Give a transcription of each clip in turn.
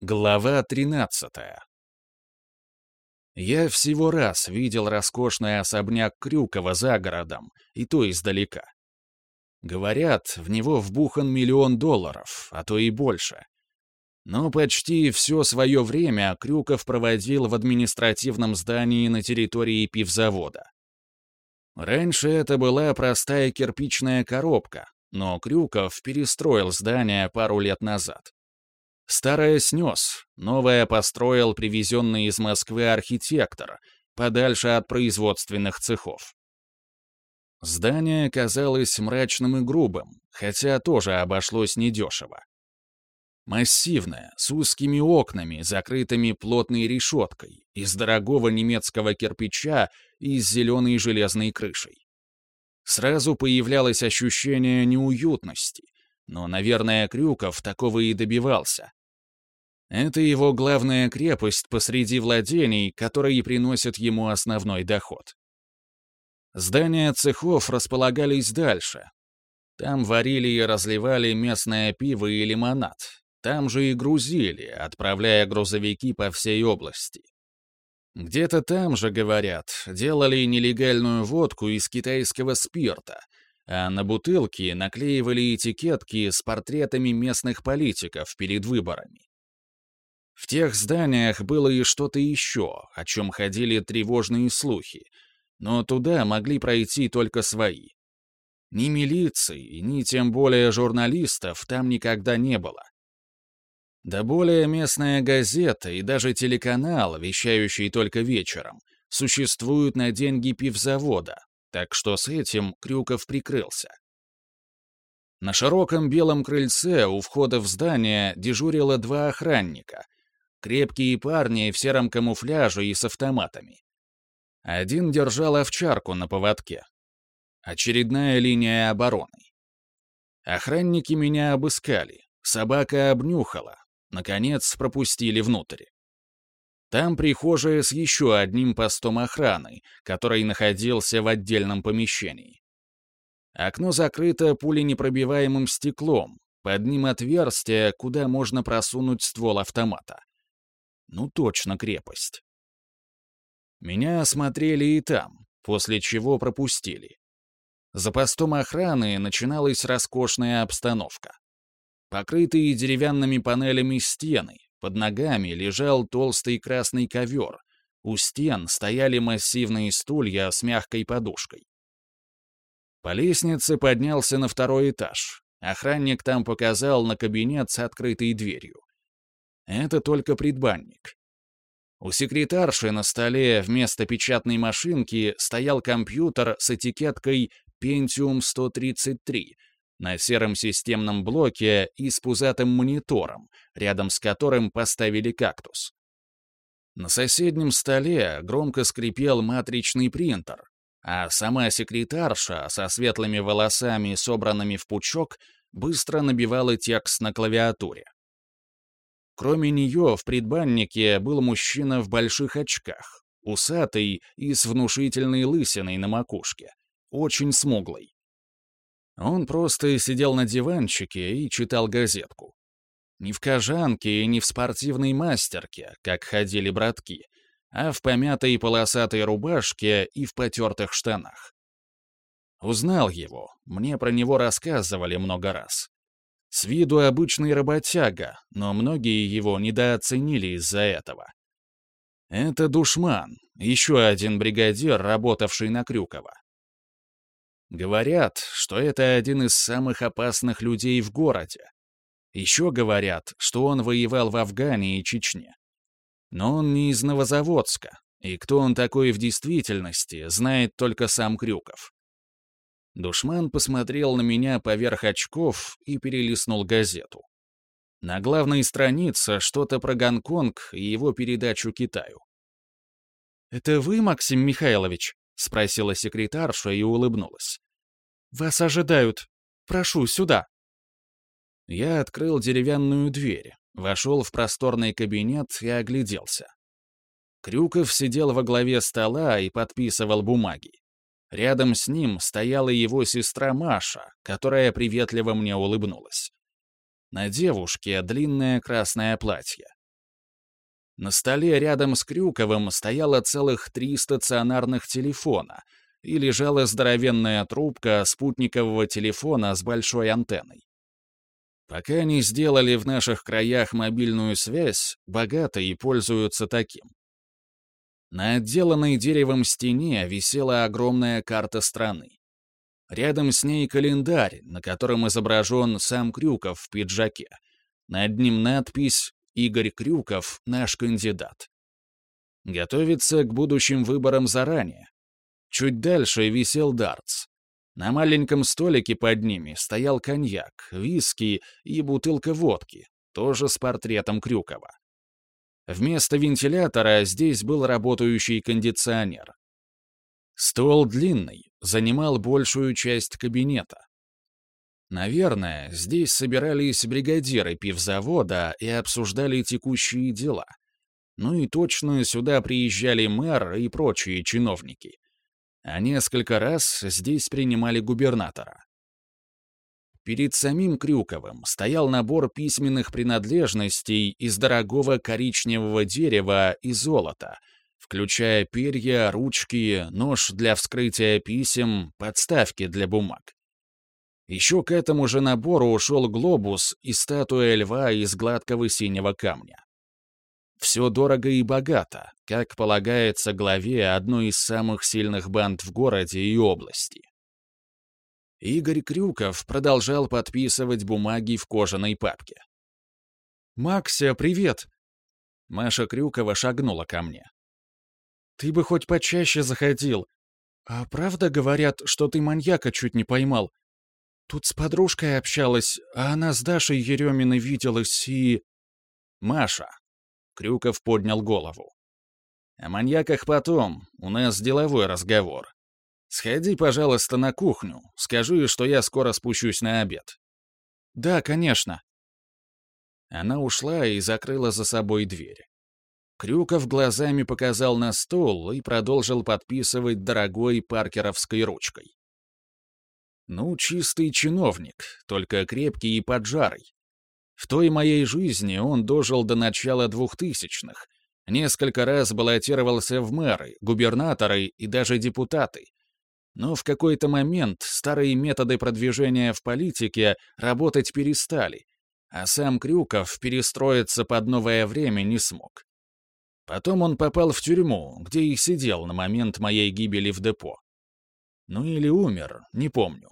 Глава 13 Я всего раз видел роскошный особняк Крюкова за городом, и то издалека. Говорят, в него вбухан миллион долларов, а то и больше. Но почти все свое время Крюков проводил в административном здании на территории пивзавода. Раньше это была простая кирпичная коробка, но Крюков перестроил здание пару лет назад. Старое снес, новое построил привезенный из Москвы архитектор, подальше от производственных цехов. Здание казалось мрачным и грубым, хотя тоже обошлось недешево. Массивное, с узкими окнами, закрытыми плотной решеткой, из дорогого немецкого кирпича и с зеленой железной крышей. Сразу появлялось ощущение неуютности, но, наверное, Крюков такого и добивался. Это его главная крепость посреди владений, которые приносят ему основной доход. Здания цехов располагались дальше. Там варили и разливали местное пиво и лимонад. Там же и грузили, отправляя грузовики по всей области. Где-то там же, говорят, делали нелегальную водку из китайского спирта, а на бутылки наклеивали этикетки с портретами местных политиков перед выборами. В тех зданиях было и что-то еще, о чем ходили тревожные слухи, но туда могли пройти только свои. Ни милиции, ни тем более журналистов там никогда не было. Да более местная газета и даже телеканал, вещающий только вечером, существуют на деньги пивзавода, так что с этим Крюков прикрылся. На широком белом крыльце у входа в здание дежурило два охранника — Крепкие парни в сером камуфляже и с автоматами. Один держал овчарку на поводке. Очередная линия обороны. Охранники меня обыскали, собака обнюхала, наконец пропустили внутрь. Там прихожая с еще одним постом охраны, который находился в отдельном помещении. Окно закрыто пуленепробиваемым стеклом, под ним отверстие, куда можно просунуть ствол автомата. Ну точно крепость. Меня осмотрели и там, после чего пропустили. За постом охраны начиналась роскошная обстановка. Покрытые деревянными панелями стены, под ногами лежал толстый красный ковер, у стен стояли массивные стулья с мягкой подушкой. По лестнице поднялся на второй этаж. Охранник там показал на кабинет с открытой дверью. Это только предбанник. У секретарши на столе вместо печатной машинки стоял компьютер с этикеткой Pentium 133 на сером системном блоке и с пузатым монитором, рядом с которым поставили кактус. На соседнем столе громко скрипел матричный принтер, а сама секретарша со светлыми волосами, собранными в пучок, быстро набивала текст на клавиатуре. Кроме нее в предбаннике был мужчина в больших очках, усатый и с внушительной лысиной на макушке, очень смуглый. Он просто сидел на диванчике и читал газетку. Не в кожанке и не в спортивной мастерке, как ходили братки, а в помятой полосатой рубашке и в потертых штанах. Узнал его, мне про него рассказывали много раз. С виду обычный работяга, но многие его недооценили из-за этого. Это душман, еще один бригадир, работавший на Крюкова. Говорят, что это один из самых опасных людей в городе. Еще говорят, что он воевал в Афгане и Чечне. Но он не из Новозаводска, и кто он такой в действительности, знает только сам Крюков. Душман посмотрел на меня поверх очков и перелистнул газету. На главной странице что-то про Гонконг и его передачу Китаю. «Это вы, Максим Михайлович?» — спросила секретарша и улыбнулась. «Вас ожидают. Прошу, сюда». Я открыл деревянную дверь, вошел в просторный кабинет и огляделся. Крюков сидел во главе стола и подписывал бумаги. Рядом с ним стояла его сестра Маша, которая приветливо мне улыбнулась. На девушке длинное красное платье. На столе рядом с Крюковым стояло целых три стационарных телефона и лежала здоровенная трубка спутникового телефона с большой антенной. Пока не сделали в наших краях мобильную связь, богатые пользуются таким. На отделанной деревом стене висела огромная карта страны. Рядом с ней календарь, на котором изображен сам Крюков в пиджаке. Над ним надпись «Игорь Крюков, наш кандидат». Готовится к будущим выборам заранее. Чуть дальше висел дартс. На маленьком столике под ними стоял коньяк, виски и бутылка водки, тоже с портретом Крюкова. Вместо вентилятора здесь был работающий кондиционер. Стол длинный, занимал большую часть кабинета. Наверное, здесь собирались бригадиры пивзавода и обсуждали текущие дела. Ну и точно сюда приезжали мэр и прочие чиновники. А несколько раз здесь принимали губернатора. Перед самим Крюковым стоял набор письменных принадлежностей из дорогого коричневого дерева и золота — включая перья, ручки, нож для вскрытия писем, подставки для бумаг. Еще к этому же набору ушел глобус и статуя льва из гладкого синего камня. Все дорого и богато, как полагается главе одной из самых сильных банд в городе и области. Игорь Крюков продолжал подписывать бумаги в кожаной папке. «Макся, привет!» Маша Крюкова шагнула ко мне. Ты бы хоть почаще заходил. А правда говорят, что ты маньяка чуть не поймал? Тут с подружкой общалась, а она с Дашей Ереминой виделась и... Маша. Крюков поднял голову. О маньяках потом, у нас деловой разговор. Сходи, пожалуйста, на кухню, скажи, что я скоро спущусь на обед. Да, конечно. Она ушла и закрыла за собой дверь. Крюков глазами показал на стол и продолжил подписывать дорогой паркеровской ручкой. Ну, чистый чиновник, только крепкий и поджарый. В той моей жизни он дожил до начала двухтысячных, несколько раз баллотировался в мэры, губернаторы и даже депутаты. Но в какой-то момент старые методы продвижения в политике работать перестали, а сам Крюков перестроиться под новое время не смог. Потом он попал в тюрьму, где и сидел на момент моей гибели в депо. Ну или умер, не помню.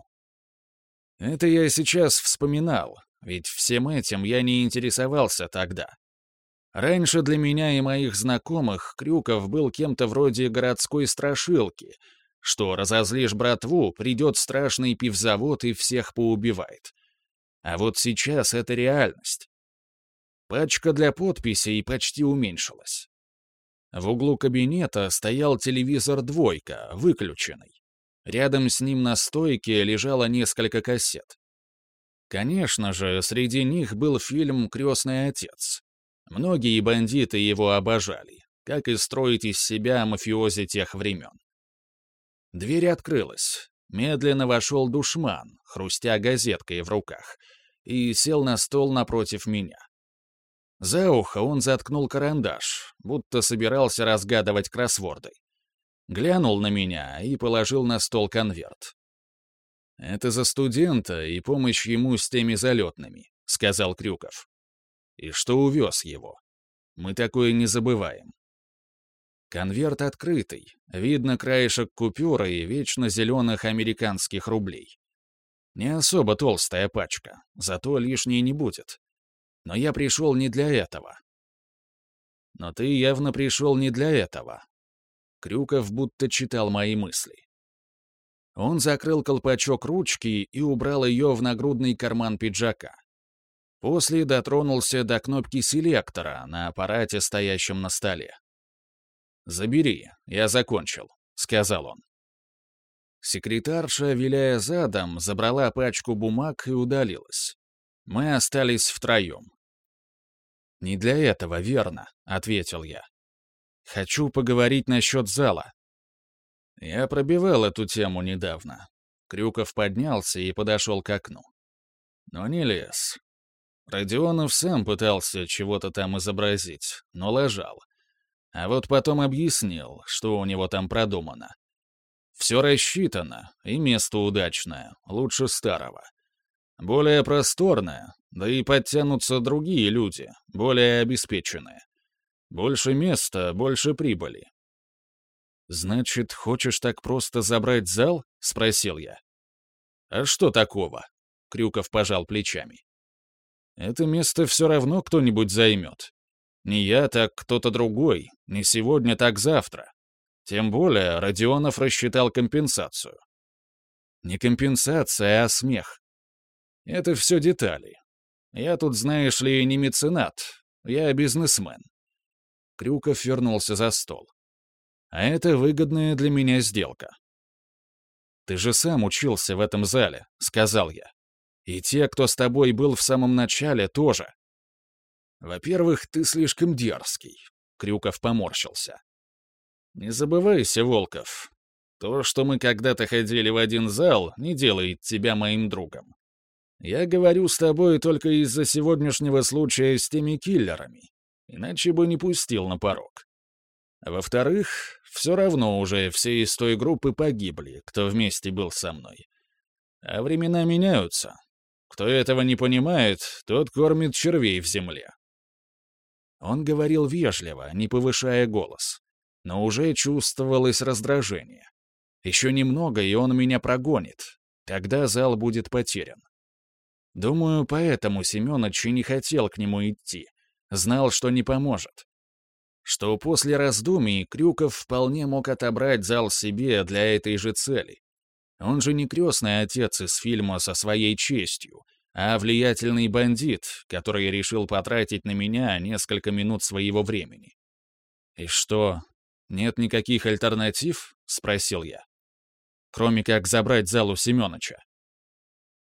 Это я сейчас вспоминал, ведь всем этим я не интересовался тогда. Раньше для меня и моих знакомых Крюков был кем-то вроде городской страшилки, что разозлишь братву, придет страшный пивзавод и всех поубивает. А вот сейчас это реальность. Пачка для подписей почти уменьшилась. В углу кабинета стоял телевизор «двойка», выключенный. Рядом с ним на стойке лежало несколько кассет. Конечно же, среди них был фильм «Крестный отец». Многие бандиты его обожали, как и строить из себя мафиози тех времен. Дверь открылась. Медленно вошел душман, хрустя газеткой в руках, и сел на стол напротив меня. За ухо он заткнул карандаш, будто собирался разгадывать кроссворды. Глянул на меня и положил на стол конверт. «Это за студента и помощь ему с теми залетными», — сказал Крюков. «И что увез его? Мы такое не забываем». Конверт открытый, видно краешек купюры и вечно зеленых американских рублей. Не особо толстая пачка, зато лишней не будет. Но я пришел не для этого. Но ты явно пришел не для этого. Крюков будто читал мои мысли. Он закрыл колпачок ручки и убрал ее в нагрудный карман пиджака. После дотронулся до кнопки селектора на аппарате, стоящем на столе. «Забери, я закончил», — сказал он. Секретарша, виляя задом, забрала пачку бумаг и удалилась. Мы остались втроем. «Не для этого, верно», — ответил я. «Хочу поговорить насчет зала». Я пробивал эту тему недавно. Крюков поднялся и подошел к окну. Но не лез. Родионов сам пытался чего-то там изобразить, но лажал. А вот потом объяснил, что у него там продумано. Все рассчитано, и место удачное, лучше старого. Более просторное, да и подтянутся другие люди, более обеспеченные. Больше места, больше прибыли. «Значит, хочешь так просто забрать зал?» — спросил я. «А что такого?» — Крюков пожал плечами. «Это место все равно кто-нибудь займет. Не я, так кто-то другой, не сегодня, так завтра. Тем более Родионов рассчитал компенсацию. Не компенсация, а смех. Это все детали. Я тут, знаешь ли, не меценат, я бизнесмен. Крюков вернулся за стол. А это выгодная для меня сделка. «Ты же сам учился в этом зале», — сказал я. «И те, кто с тобой был в самом начале, тоже». «Во-первых, ты слишком дерзкий», — Крюков поморщился. «Не забывайся, Волков. То, что мы когда-то ходили в один зал, не делает тебя моим другом. Я говорю с тобой только из-за сегодняшнего случая с теми киллерами, иначе бы не пустил на порог. Во-вторых, все равно уже все из той группы погибли, кто вместе был со мной. А времена меняются. Кто этого не понимает, тот кормит червей в земле. Он говорил вежливо, не повышая голос, но уже чувствовалось раздражение. Еще немного, и он меня прогонит. Тогда зал будет потерян. Думаю, поэтому Семёныч и не хотел к нему идти. Знал, что не поможет что после раздумий Крюков вполне мог отобрать зал себе для этой же цели. Он же не крестный отец из фильма со своей честью, а влиятельный бандит, который решил потратить на меня несколько минут своего времени. «И что, нет никаких альтернатив?» — спросил я. «Кроме как забрать зал у Семёныча».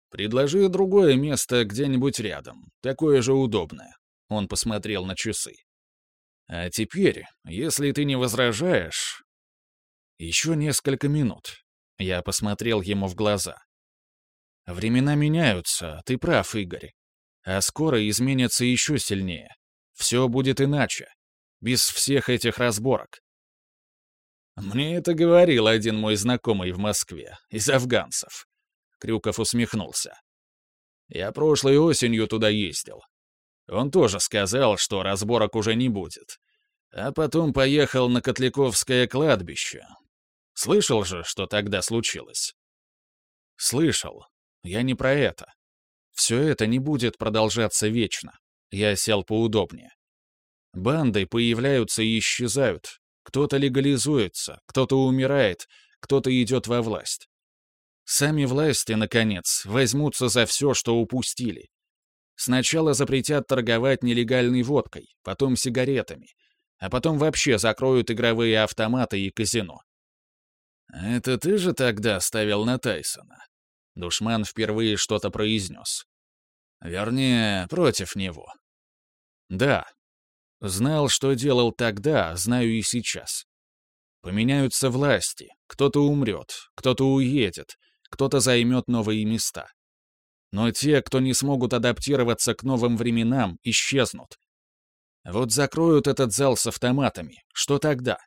«Предложи другое место где-нибудь рядом, такое же удобное». Он посмотрел на часы. А теперь, если ты не возражаешь... Еще несколько минут. Я посмотрел ему в глаза. Времена меняются, ты прав, Игорь. А скоро изменятся еще сильнее. Все будет иначе. Без всех этих разборок. Мне это говорил один мой знакомый в Москве, из афганцев. Крюков усмехнулся. Я прошлой осенью туда ездил. Он тоже сказал, что разборок уже не будет. А потом поехал на Котляковское кладбище. Слышал же, что тогда случилось? Слышал. Я не про это. Все это не будет продолжаться вечно. Я сел поудобнее. Банды появляются и исчезают. Кто-то легализуется, кто-то умирает, кто-то идет во власть. Сами власти, наконец, возьмутся за все, что упустили. Сначала запретят торговать нелегальной водкой, потом сигаретами, а потом вообще закроют игровые автоматы и казино. «Это ты же тогда ставил на Тайсона?» Душман впервые что-то произнес. Вернее, против него. «Да. Знал, что делал тогда, знаю и сейчас. Поменяются власти, кто-то умрет, кто-то уедет, кто-то займет новые места. Но те, кто не смогут адаптироваться к новым временам, исчезнут. Вот закроют этот зал с автоматами, что тогда?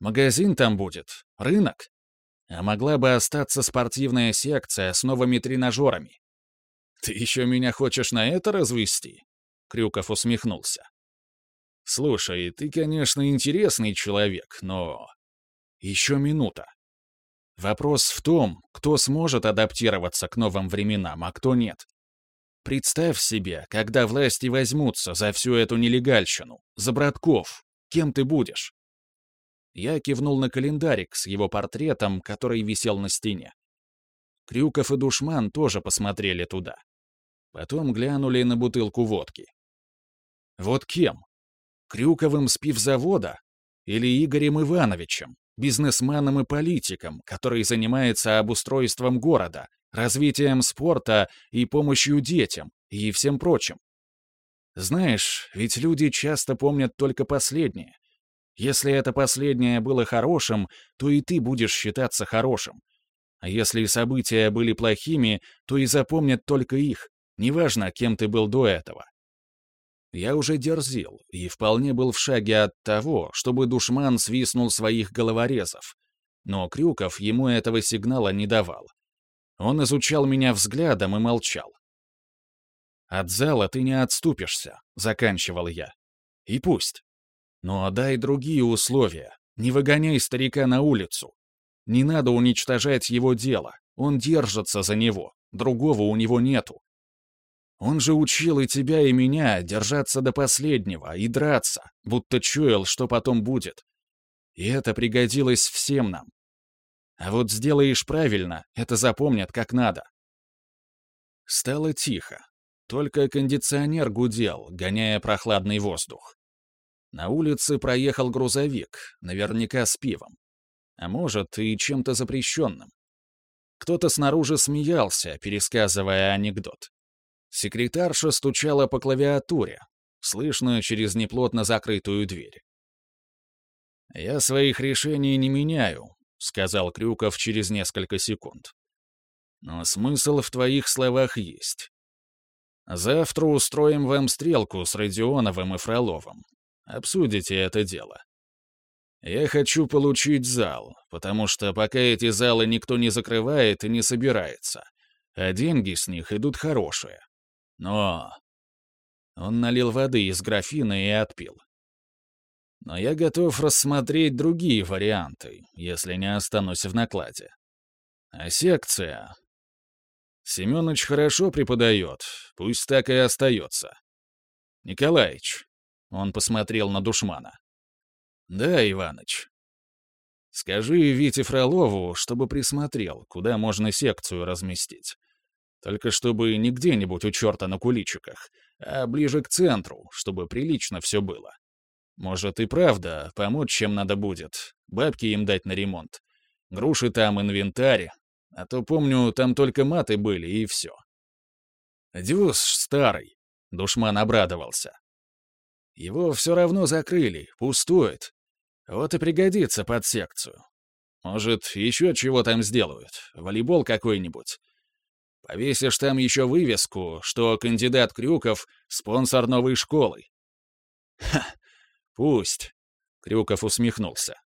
Магазин там будет, рынок. А могла бы остаться спортивная секция с новыми тренажерами. «Ты еще меня хочешь на это развести?» Крюков усмехнулся. «Слушай, ты, конечно, интересный человек, но...» «Еще минута. Вопрос в том, кто сможет адаптироваться к новым временам, а кто нет. Представь себе, когда власти возьмутся за всю эту нелегальщину, за братков, кем ты будешь?» Я кивнул на календарик с его портретом, который висел на стене. Крюков и Душман тоже посмотрели туда. Потом глянули на бутылку водки. Вот кем? Крюковым с пивзавода? Или Игорем Ивановичем? бизнесменом и политиком, который занимается обустройством города, развитием спорта и помощью детям и всем прочим. Знаешь, ведь люди часто помнят только последнее. Если это последнее было хорошим, то и ты будешь считаться хорошим. А если события были плохими, то и запомнят только их, Неважно, кем ты был до этого. Я уже дерзил и вполне был в шаге от того, чтобы душман свистнул своих головорезов. Но Крюков ему этого сигнала не давал. Он изучал меня взглядом и молчал. «От зала ты не отступишься», — заканчивал я. «И пусть. Но дай другие условия. Не выгоняй старика на улицу. Не надо уничтожать его дело. Он держится за него. Другого у него нету. Он же учил и тебя, и меня держаться до последнего и драться, будто чуял, что потом будет. И это пригодилось всем нам. А вот сделаешь правильно, это запомнят как надо. Стало тихо. Только кондиционер гудел, гоняя прохладный воздух. На улице проехал грузовик, наверняка с пивом. А может, и чем-то запрещенным. Кто-то снаружи смеялся, пересказывая анекдот. Секретарша стучала по клавиатуре, слышно через неплотно закрытую дверь. «Я своих решений не меняю», — сказал Крюков через несколько секунд. «Но смысл в твоих словах есть. Завтра устроим вам стрелку с Родионовым и Фроловым. Обсудите это дело. Я хочу получить зал, потому что пока эти залы никто не закрывает и не собирается, а деньги с них идут хорошие. Но...» Он налил воды из графина и отпил. «Но я готов рассмотреть другие варианты, если не останусь в накладе. А секция...» «Семёныч хорошо преподает, пусть так и остается. Николаич...» Он посмотрел на душмана. «Да, Иваныч. Скажи Вите Фролову, чтобы присмотрел, куда можно секцию разместить. Только чтобы не где-нибудь у черта на куличиках, а ближе к центру, чтобы прилично все было. Может и правда, помочь чем надо будет, бабки им дать на ремонт. Груши там, инвентарь. А то, помню, там только маты были, и все. Дюс старый, душман обрадовался. Его все равно закрыли, пустует. Вот и пригодится под секцию. Может, еще чего там сделают, волейбол какой-нибудь. Повесишь там еще вывеску, что кандидат Крюков — спонсор новой школы. Ха, пусть. Крюков усмехнулся.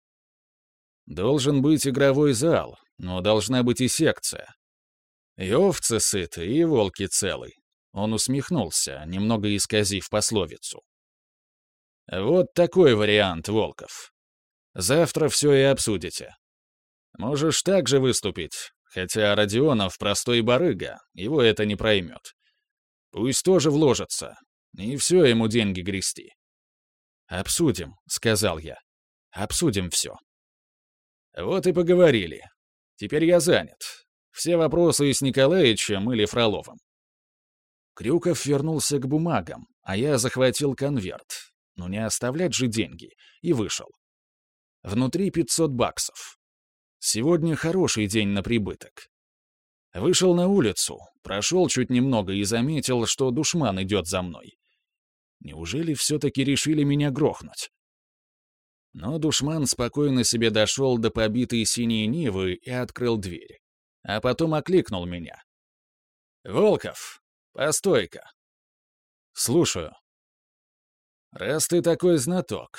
Должен быть игровой зал, но должна быть и секция. И овцы сыты, и волки целы. Он усмехнулся, немного исказив пословицу. Вот такой вариант, Волков. Завтра все и обсудите. Можешь также выступить, Хотя Родионов простой барыга, его это не проймет. Пусть тоже вложится, и все ему деньги грести. «Обсудим», — сказал я. «Обсудим все». Вот и поговорили. Теперь я занят. Все вопросы с Николаевичем или Фроловым. Крюков вернулся к бумагам, а я захватил конверт. Ну не оставлять же деньги. И вышел. Внутри 500 баксов. Сегодня хороший день на прибыток. Вышел на улицу, прошел чуть немного и заметил, что душман идет за мной. Неужели все-таки решили меня грохнуть? Но душман спокойно себе дошел до побитой синей Нивы и открыл дверь. А потом окликнул меня. «Волков, постой-ка». «Слушаю». «Раз ты такой знаток,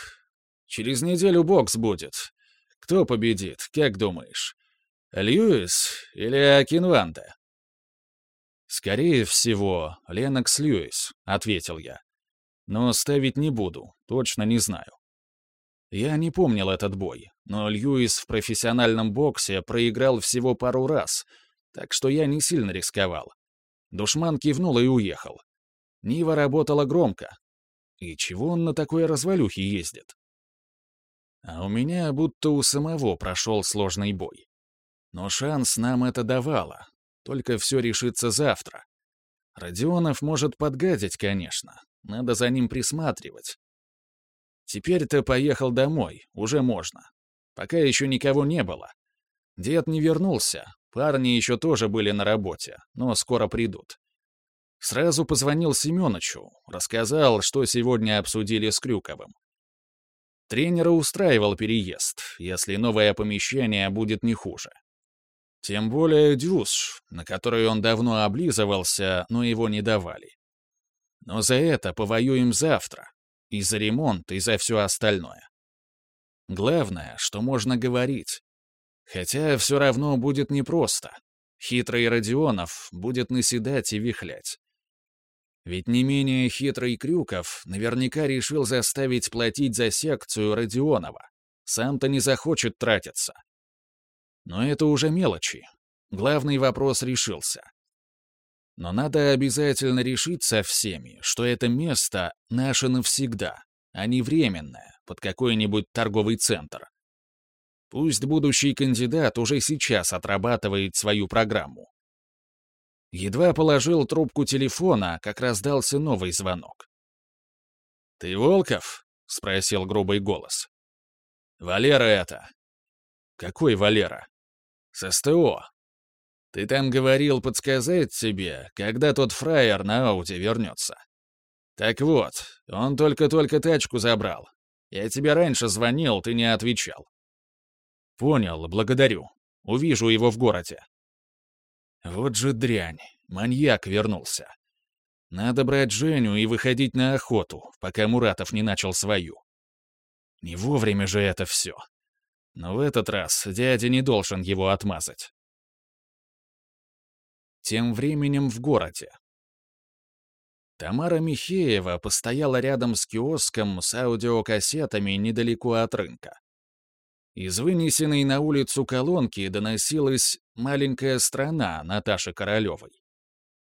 через неделю бокс будет, кто победит, как думаешь? Льюис или Акинванда? «Скорее всего, Ленокс Льюис», — ответил я. «Но ставить не буду, точно не знаю». Я не помнил этот бой, но Льюис в профессиональном боксе проиграл всего пару раз, так что я не сильно рисковал. Душман кивнул и уехал. Нива работала громко. И чего он на такой развалюхе ездит? А у меня будто у самого прошел сложный бой. Но шанс нам это давало. Только все решится завтра. Родионов может подгадить, конечно. Надо за ним присматривать. Теперь-то поехал домой, уже можно. Пока еще никого не было. Дед не вернулся, парни еще тоже были на работе, но скоро придут. Сразу позвонил Семеновичу, рассказал, что сегодня обсудили с Крюковым. Тренера устраивал переезд, если новое помещение будет не хуже. Тем более дюш, на который он давно облизывался, но его не давали. Но за это повоюем завтра. И за ремонт, и за все остальное. Главное, что можно говорить. Хотя все равно будет непросто. Хитрый Родионов будет наседать и вихлять. Ведь не менее хитрый Крюков наверняка решил заставить платить за секцию Родионова. Сам-то не захочет тратиться. Но это уже мелочи. Главный вопрос решился. Но надо обязательно решить со всеми, что это место наше навсегда, а не временное, под какой-нибудь торговый центр. Пусть будущий кандидат уже сейчас отрабатывает свою программу. Едва положил трубку телефона, как раздался новый звонок. «Ты Волков?» — спросил грубый голос. «Валера это». «Какой Валера?» «С СТО. Ты там говорил подсказать тебе, когда тот фраер на ауте вернется. Так вот, он только-только тачку забрал. Я тебе раньше звонил, ты не отвечал». «Понял, благодарю. Увижу его в городе». Вот же дрянь, маньяк вернулся. Надо брать Женю и выходить на охоту, пока Муратов не начал свою. Не вовремя же это все. Но в этот раз дядя не должен его отмазать. Тем временем в городе. Тамара Михеева постояла рядом с киоском с аудиокассетами недалеко от рынка. Из вынесенной на улицу колонки доносилась «Маленькая страна» Наташи Королевой.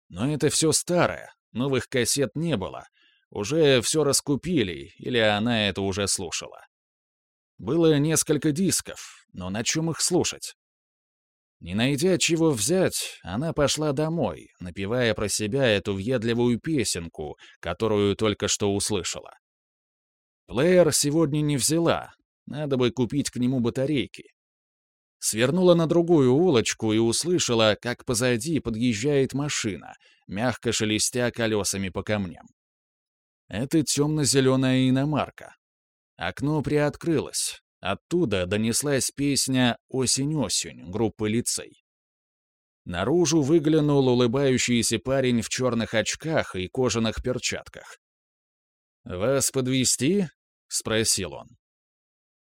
Но это все старое, новых кассет не было. Уже все раскупили, или она это уже слушала. Было несколько дисков, но на чем их слушать? Не найдя чего взять, она пошла домой, напевая про себя эту въедливую песенку, которую только что услышала. Плеер сегодня не взяла, надо бы купить к нему батарейки. Свернула на другую улочку и услышала, как позади подъезжает машина, мягко шелестя колесами по камням. Это темно-зеленая иномарка. Окно приоткрылось. Оттуда донеслась песня «Осень-осень» группы «Лицей». Наружу выглянул улыбающийся парень в черных очках и кожаных перчатках. «Вас подвести? спросил он.